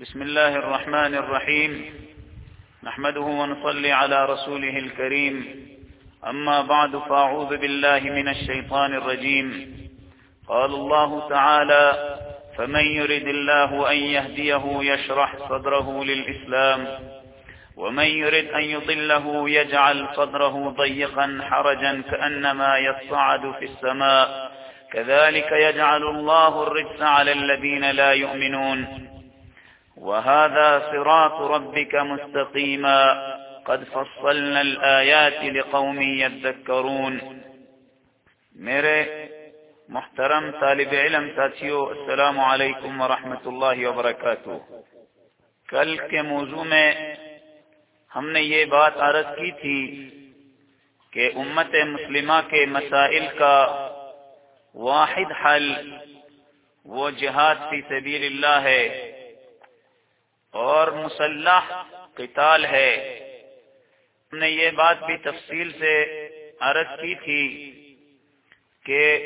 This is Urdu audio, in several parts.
بسم الله الرحمن الرحيم. نحمده ونصلي على رسوله الكريم. أما بعد، فأعوذ بالله من الشيطان الرجيم. قال الله تعالى فمن يرد الله أن يهديه يشرح صدره للإسلام، ومن يرد أن يضله يجعل صدره ضيقا حرجا كأنما يصعد في السماء، كذلك يجعل الله الرجس على الذين لا يؤمنون. وهذا صراط ربك مستقيما. قد فصلنا الآيات لقوم يذكرون. میرے محترم طالب علم ساتھیو، السلام علیکم ورحمۃ اللہ وبرکاتہ. کل کے موضوع میں ہم نے یہ بات عرض کی تھی کہ امت مسلمہ کے مسائل کا واحد حل وہ جہاد فی سبیل اللہ ہے۔ اور مسلح قتال ہے۔ ہم نے یہ بات بھی تفصیل سے عرض کی تھی کہ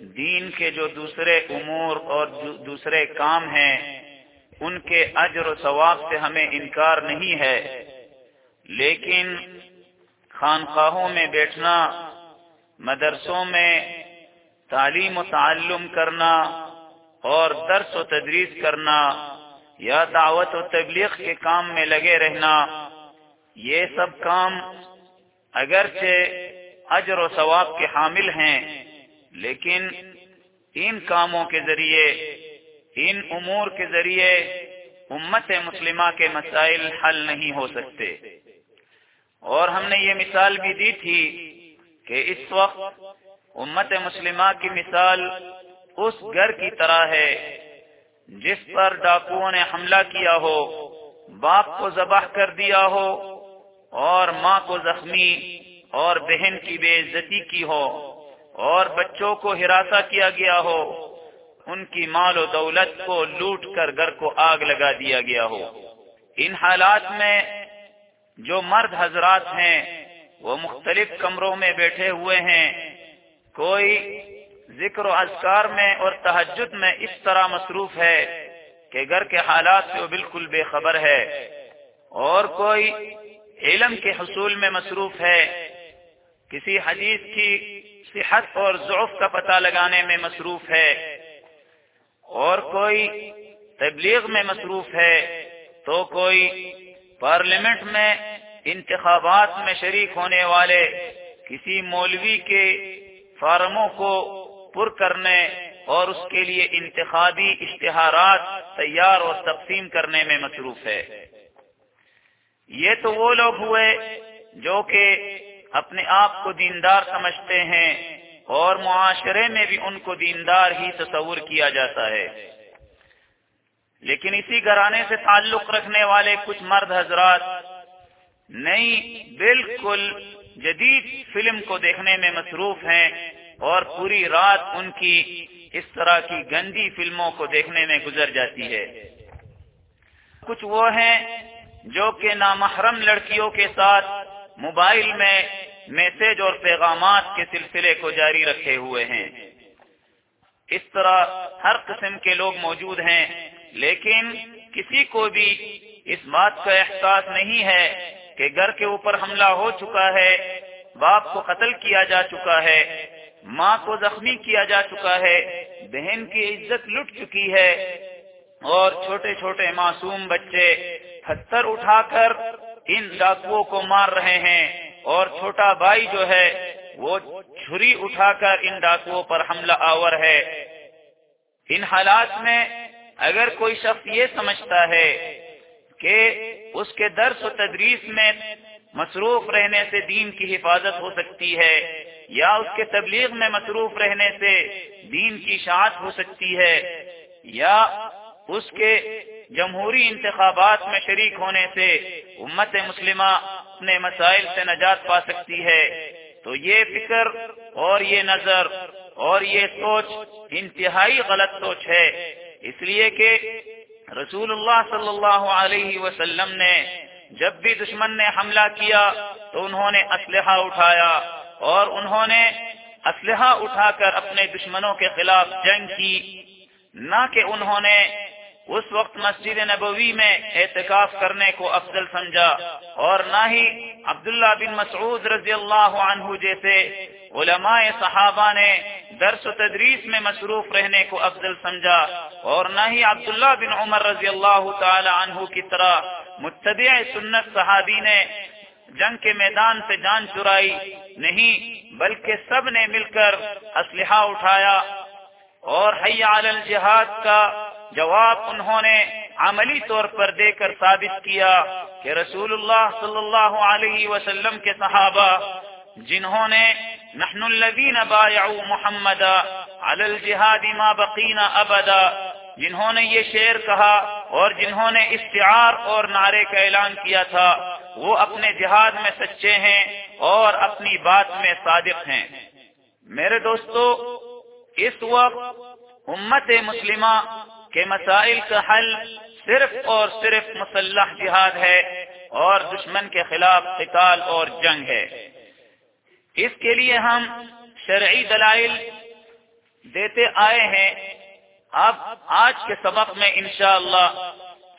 دین کے جو دوسرے امور اور دوسرے کام ہیں، ان کے اجر و ثواب سے ہمیں انکار نہیں ہے۔ لیکن خانقاہوں میں بیٹھنا، مدرسوں میں تعلیم و تعلم کرنا اور درس و تدریس کرنا یا دعوت و تبلیغ کے کام میں لگے رہنا، یہ سب کام اگرچہ اجر و ثواب کے حامل ہیں، لیکن ان کاموں کے ذریعے، ان امور کے ذریعے امت مسلمہ کے مسائل حل نہیں ہو سکتے۔ اور ہم نے یہ مثال بھی دی تھی کہ اس وقت امت مسلمہ کی مثال اس گھر کی طرح ہے۔ جس پر ڈاکوؤں نے حملہ کیا ہو، باپ کو ذبح کر دیا ہو اور ماں کو زخمی اور بہن کی بے عزتی کی ہو اور بچوں کو ہراساں کیا گیا ہو، ان کی مال و دولت کو لوٹ کر گھر کو آگ لگا دیا گیا ہو۔ ان حالات میں جو مرد حضرات ہیں، وہ مختلف کمروں میں بیٹھے ہوئے ہیں۔ کوئی ذکر و اذکار میں اور تحجد میں اس طرح مصروف ہے کہ گھر کے حالات سے وہ بالکل بے خبر ہے۔ اور کوئی علم کے حصول میں مصروف ہے۔ کسی حدیث کی صحت اور ضعف کا پتہ لگانے میں مصروف ہے۔ اور کوئی تبلیغ میں مصروف ہے۔ تو کوئی پارلیمنٹ میں انتخابات میں شریک ہونے والے کسی مولوی کے فارموں کو پر کرنے اور اس کے لیے انتخابی اشتہارات تیار اور تقسیم کرنے میں مصروف ہے۔ یہ تو وہ لوگ ہوئے جو کہ اپنے آپ کو دیندار سمجھتے ہیں اور معاشرے میں بھی ان کو دیندار ہی تصور کیا جاتا ہے۔ لیکن اسی گھرانے سے تعلق رکھنے والے کچھ مرد حضرات نئی بالکل جدید فلم کو دیکھنے میں مصروف ہیں۔ اور پوری رات ان کی اس طرح کی گندی فلموں کو دیکھنے میں گزر جاتی ہے۔ کچھ وہ ہیں جو کہ نامحرم لڑکیوں کے ساتھ موبائل میں میسج اور پیغامات کے سلسلے کو جاری رکھے ہوئے ہیں۔ اس طرح ہر قسم کے لوگ موجود ہیں، لیکن کسی کو بھی اس بات کا احساس نہیں ہے کہ گھر کے اوپر حملہ ہو چکا ہے، باپ کو قتل کیا جا چکا ہے۔ ماں کو زخمی کیا جا چکا ہے، بہن کی عزت لٹ چکی ہے اور چھوٹے چھوٹے معصوم بچے پتھر اٹھا کر ان ڈاکوؤں کو مار رہے ہیں اور چھوٹا بھائی جو ہے، وہ چھری اٹھا کر ان ڈاکوؤں پر حملہ آور ہے۔ ان حالات میں اگر کوئی شخص یہ سمجھتا ہے کہ اس کے درس و تدریس میں مصروف رہنے سے دین کی حفاظت ہو سکتی ہے یا اس کے تبلیغ میں مصروف رہنے سے دین کی شاعت ہو سکتی ہے، یا اس کے جمہوری انتخابات میں شریک ہونے سے امت مسلمہ اپنے مسائل سے نجات پا سکتی ہے۔ تو یہ فکر اور یہ نظر اور یہ سوچ انتہائی غلط سوچ ہے۔ اس لیے کہ رسول اللہ صلی اللہ علیہ وسلم نے جب بھی دشمن نے حملہ کیا تو انہوں نے اسلحہ اٹھایا۔ اور انہوں نے اسلحہ اٹھا کر اپنے دشمنوں کے خلاف جنگ کی۔ نہ کہ انہوں نے اس وقت مسجد نبوی میں احتکاف کرنے کو افضل سمجھا اور نہ ہی عبداللہ بن مسعود رضی اللہ عنہ جیسے علماء صحابہ نے درس و تدریس میں مصروف رہنے کو افضل سمجھا اور نہ ہی عبداللہ بن عمر رضی اللہ تعالی عنہ کی طرح متبع سنت صحابی نے جنگ کے میدان سے جان چرائی نہیں، بلکہ سب نے مل کر اسلحہ اٹھایا۔ اور حیا الجہاد کا جواب انہوں نے عملی طور پر دے کر ثابت کیا کہ رسول اللہ صلی اللہ علیہ وسلم کے صحابہ جنہوں نے نحن الذين بايعوا محمد على الجهاد ما بقينا ابدا، جنہوں نے یہ شعر کہا اور جنہوں نے استعار اور نعرے کا اعلان کیا تھا۔ وہ اپنے جہاد میں سچے ہیں اور اپنی بات میں صادق ہیں۔ میرے دوستو، اس وقت امت مسلمہ کہ مسائل کا حل صرف اور صرف مسلح جہاد ہے اور دشمن کے خلاف قتال اور جنگ ہے۔ اس کے لیے ہم شرعی دلائل دیتے آئے ہیں۔ اب آج کے سبق میں انشاءاللہ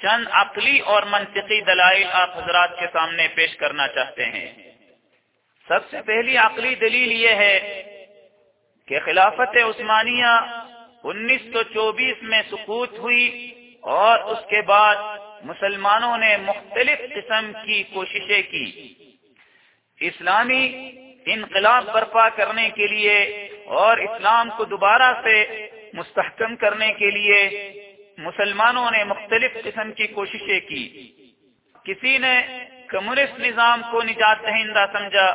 چند عقلی اور منطقی دلائل آپ حضرات کے سامنے پیش کرنا چاہتے ہیں۔ سب سے پہلی عقلی دلیل یہ ہے کہ خلافت عثمانیہ انیس سو چوبیس میں سکوت ہوئی اور اس کے بعد مسلمانوں نے مختلف قسم کی کوششیں کی۔ اسلامی انقلاب برپا کرنے کے لیے اور اسلام کو دوبارہ سے مستحکم کرنے کے لیے مسلمانوں نے مختلف قسم کی کوششیں کی۔ کسی نے کمیونسٹ نظام کو نجات دہندہ سمجھا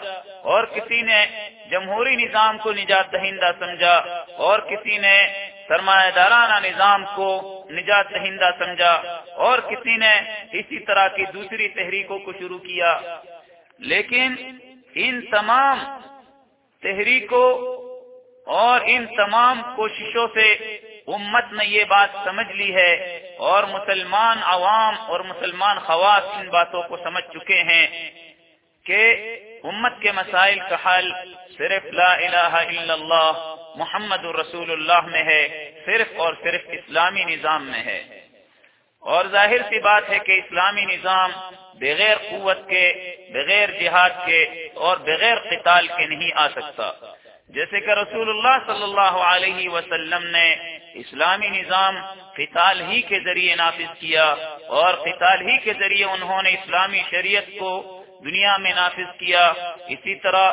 اور کسی نے جمہوری نظام کو نجات دہندہ سمجھا اور کسی نے سرمایہ دارانہ نظام کو نجات دہندہ سمجھا اور کسی نے اسی طرح کی دوسری تحریکوں کو شروع کیا۔ لیکن ان تمام تحریکوں اور ان تمام کوششوں سے امت نے یہ بات سمجھ لی ہے اور مسلمان عوام اور مسلمان خواص ان باتوں کو سمجھ چکے ہیں کہ امت کے مسائل کا حل صرف لا الہ الا اللہ محمد الرسول اللہ میں ہے، صرف اور صرف اسلامی نظام میں ہے۔ اور ظاہر سی بات ہے کہ اسلامی نظام بغیر قوت کے، بغیر جہاد کے اور بغیر قتال کے نہیں آ سکتا۔ جیسے کہ رسول اللہ صلی اللہ علیہ وسلم نے اسلامی نظام قتال ہی کے ذریعے نافذ کیا اور قتال ہی کے ذریعے انہوں نے اسلامی شریعت کو دنیا میں نافذ کیا۔ اسی طرح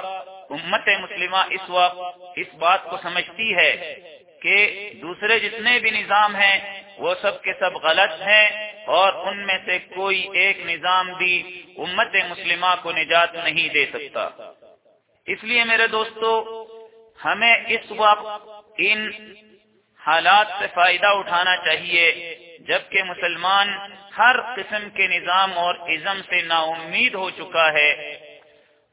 امت مسلمہ اس وقت اس بات کو سمجھتی ہے کہ دوسرے جتنے بھی نظام ہیں وہ سب کے سب غلط ہیں اور ان میں سے کوئی ایک نظام بھی امت مسلمہ کو نجات نہیں دے سکتا۔ اس لیے میرے دوستو، ہمیں اس وقت ان حالات سے فائدہ اٹھانا چاہیے، جبکہ مسلمان ہر قسم کے نظام اور ازم سے نا امید ہو چکا ہے۔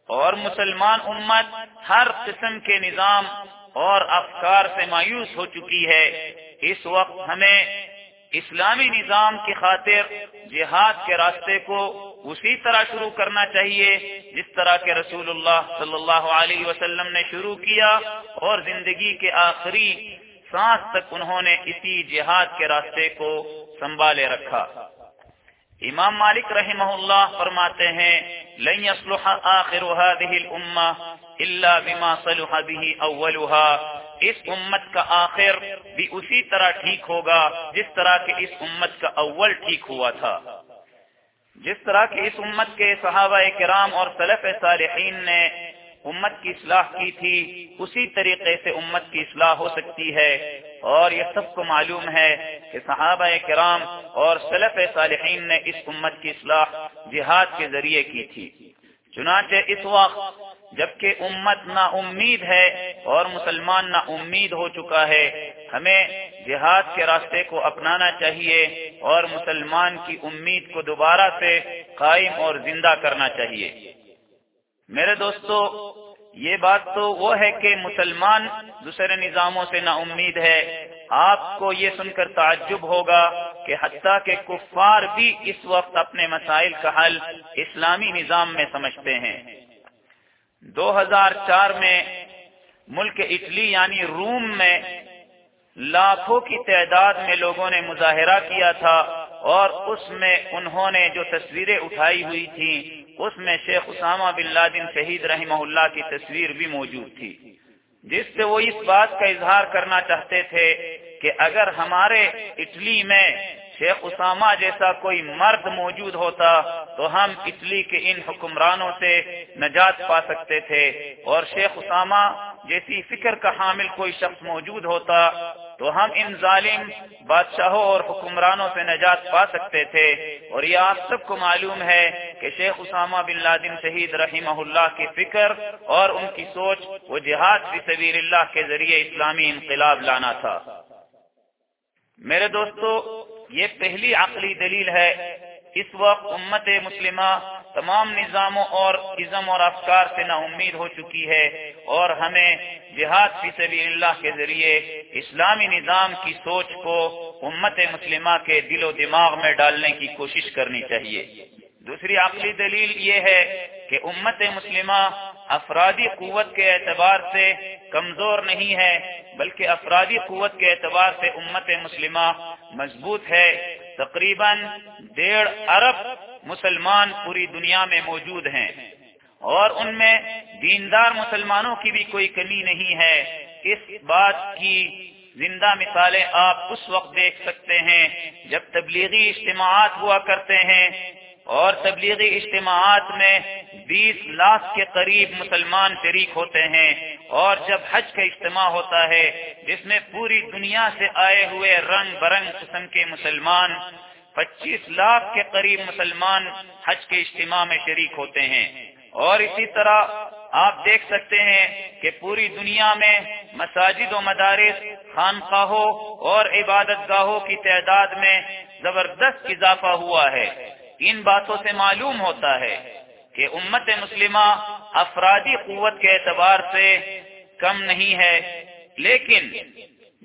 اور مسلمان امت ہر قسم کے نظام اور افکار سے مایوس ہو چکی ہے۔ اس وقت ہمیں اسلامی نظام کی خاطر جہاد کے راستے کو اسی طرح شروع کرنا چاہیے، جس طرح کے رسول اللہ صلی اللہ علیہ وسلم نے شروع کیا اور زندگی کے آخری سانس تک انہوں نے اسی جہاد کے راستے کو سنبھالے رکھا۔ امام مالک رحمہ اللہ فرماتے ہیں، لن يصلح آخر هذه الامه الا بما صلح به اولها اس امت کا آخر بھی اسی طرح ٹھیک ہوگا جس طرح کہ اس امت کا اول ٹھیک ہوا تھا۔ جس طرح کہ اس امت کے صحابہ کرام اور صلف صالحین نے امت کی اصلاح کی تھی، اسی طریقے سے امت کی اصلاح ہو سکتی ہے۔ اور یہ سب کو معلوم ہے کہ صحابہ کرام اور صلف صالحین نے اس امت کی اصلاح جہاد کے ذریعے کی تھی۔ چنانچہ اس وقت جبکہ امت نا امید ہے اور مسلمان نا امید ہو چکا ہے، ہمیں جہاد کے راستے کو اپنانا چاہیے اور مسلمان کی امید کو دوبارہ سے قائم اور زندہ کرنا چاہیے۔ میرے دوستو، یہ بات تو وہ ہے کہ مسلمان دوسرے نظاموں سے نا امید ہے۔ آپ کو یہ سن کر تعجب ہوگا کہ حتیٰ کہ کفار بھی اس وقت اپنے مسائل کا حل اسلامی نظام میں سمجھتے ہیں۔ دو ہزار چار میں ملک اٹلی یعنی روم میں لاکھوں کی تعداد میں لوگوں نے مظاہرہ کیا تھا اور اس میں انہوں نے جو تصویریں اٹھائی ہوئی تھیں اس میں شیخ اسامہ بن لادن شہید رحمہ اللہ کی تصویر بھی موجود تھی۔ جس سے وہ اس بات کا اظہار کرنا چاہتے تھے کہ اگر ہمارے اٹلی میں شیخ اسامہ جیسا کوئی مرد موجود ہوتا تو ہم اٹلی کے ان حکمرانوں سے نجات پا سکتے تھے اور شیخ اسامہ جیسی فکر کا حامل کوئی شخص موجود ہوتا تو ہم ان ظالم بادشاہوں اور حکمرانوں سے نجات پا سکتے تھے۔ اور یہ آپ سب کو معلوم ہے کہ شیخ اسامہ بن لادن شہید رحمہ اللہ کی فکر اور ان کی سوچ وہ جہاد فی سبیل اللہ کے ذریعے اسلامی انقلاب لانا تھا۔ میرے دوستو، یہ پہلی عقلی دلیل ہے، اس وقت امت مسلمہ تمام نظاموں اور ازم اور افکار سے نا امید ہو چکی ہے اور ہمیں جہاد فی سبیل اللہ کے ذریعے اسلامی نظام کی سوچ کو امت مسلمہ کے دل و دماغ میں ڈالنے کی کوشش کرنی چاہیے۔ دوسری عقلی دلیل یہ ہے کہ امت مسلمہ افرادی قوت کے اعتبار سے کمزور نہیں ہے، بلکہ افرادی قوت کے اعتبار سے امت مسلمہ مضبوط ہے۔ تقریباً ڈیڑھ ارب مسلمان پوری دنیا میں موجود ہیں۔ اور ان میں دیندار مسلمانوں کی بھی کوئی کمی نہیں ہے۔ اس بات کی زندہ مثالیں آپ اس وقت دیکھ سکتے ہیں جب تبلیغی اجتماعات ہوا کرتے ہیں۔ اور تبلیغی اجتماعات میں بیس لاکھ کے قریب مسلمان شریک ہوتے ہیں۔ اور جب حج کا اجتماع ہوتا ہے، جس میں پوری دنیا سے آئے ہوئے رنگ برنگ قسم کے مسلمان پچیس لاکھ کے قریب مسلمان حج کے اجتماع میں شریک ہوتے ہیں۔ اور اسی طرح آپ دیکھ سکتے ہیں کہ پوری دنیا میں مساجد و مدارس، خانقاہوں اور عبادت گاہوں کی تعداد میں زبردست اضافہ ہوا ہے۔ ان باتوں سے معلوم ہوتا ہے کہ امت مسلمہ افرادی قوت کے اعتبار سے کم نہیں ہے، لیکن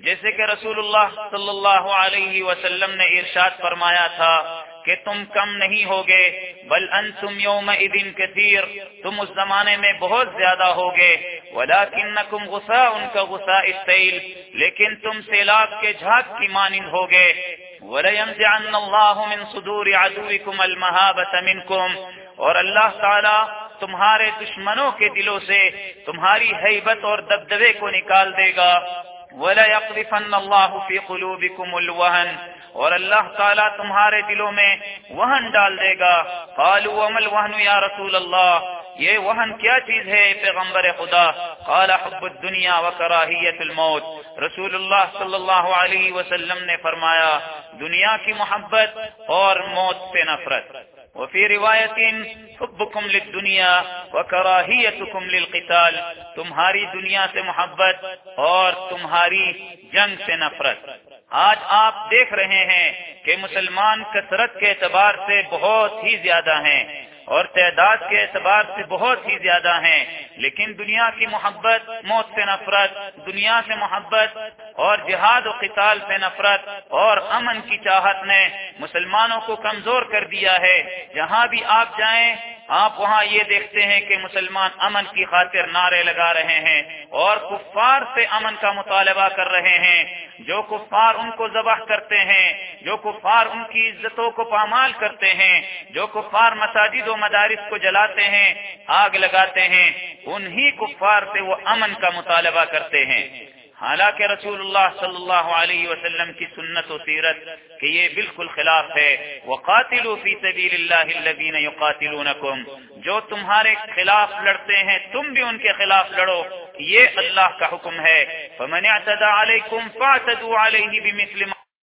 جیسے کہ رسول اللہ صلی اللہ علیہ وسلم نے ارشاد فرمایا تھا کہ تم کم نہیں ہوگے، بل انتم یوم ادن کثیر، تم اس زمانے میں بہت زیادہ ہوگے۔ ولیکنکم غصہ ان کا غصہ استعیل لیکن تم سیلاب کے جھاگ کی مانند ہوگے۔ وَلَيَنْزِعَنَّ اللَّهُ مِنْ صُدُورِ عَدُوِكُمَ الْمَهَابَةَ مِنْكُمْ۔ اور اللہ تعالی تمہارے دشمنوں کے دلوں سے تمہاری حیبت اور دبدبے کو نکال دے گا۔ وَلَيَقْذِفَنَّ اللَّهُ فِي قُلُوبِكُمُ الْوَهَنَ اور اللہ تعالیٰ تمہارے دلوں میں وہن ڈال دے گا۔ قالوا ومل وہن یا رسول اللہ یہ وہن کیا چیز ہے پیغمبر خدا؟ قال حب الدنیا وکراہیت الموت۔ رسول اللہ صلی اللہ علیہ وسلم نے فرمایا، دنیا کی محبت اور موت سے نفرت۔ وفي رواية حبكم للدنيا وكراهيتكم للقتال، تمہاری دنیا سے محبت اور تمہاری جنگ سے نفرت۔ آج آپ دیکھ رہے ہیں کہ مسلمان کثرت کے اعتبار سے بہت ہی زیادہ ہیں اور تعداد کے اعتبار سے بہت ہی زیادہ ہیں، لیکن دنیا کی محبت، موت سے نفرت، دنیا سے محبت اور جہاد و قتال سے نفرت اور امن کی چاہت نے مسلمانوں کو کمزور کر دیا ہے۔ جہاں بھی آپ جائیں، آپ وہاں یہ دیکھتے ہیں کہ مسلمان امن کی خاطر نعرے لگا رہے ہیں اور کفار سے امن کا مطالبہ کر رہے ہیں۔ جو کفار ان کو ذبح کرتے ہیں، جو کفار ان کی عزتوں کو پامال کرتے ہیں، جو کفار مساجد و مدارس کو جلاتے ہیں، آگ لگاتے ہیں، انہی کفار سے وہ امن کا مطالبہ کرتے ہیں۔ حالانکہ رسول اللہ صلی اللہ علیہ وسلم کی سنت و سیرت کہ یہ بالکل خلاف ہے وہ قاتل فی سبیل اللہ الذین یقاتلونکم جو تمہارے خلاف لڑتے ہیں، تم بھی ان کے خلاف لڑو۔ یہ اللہ کا حکم ہے۔ فمن اعتدى علیکم فاعتدوا علیہ بمثل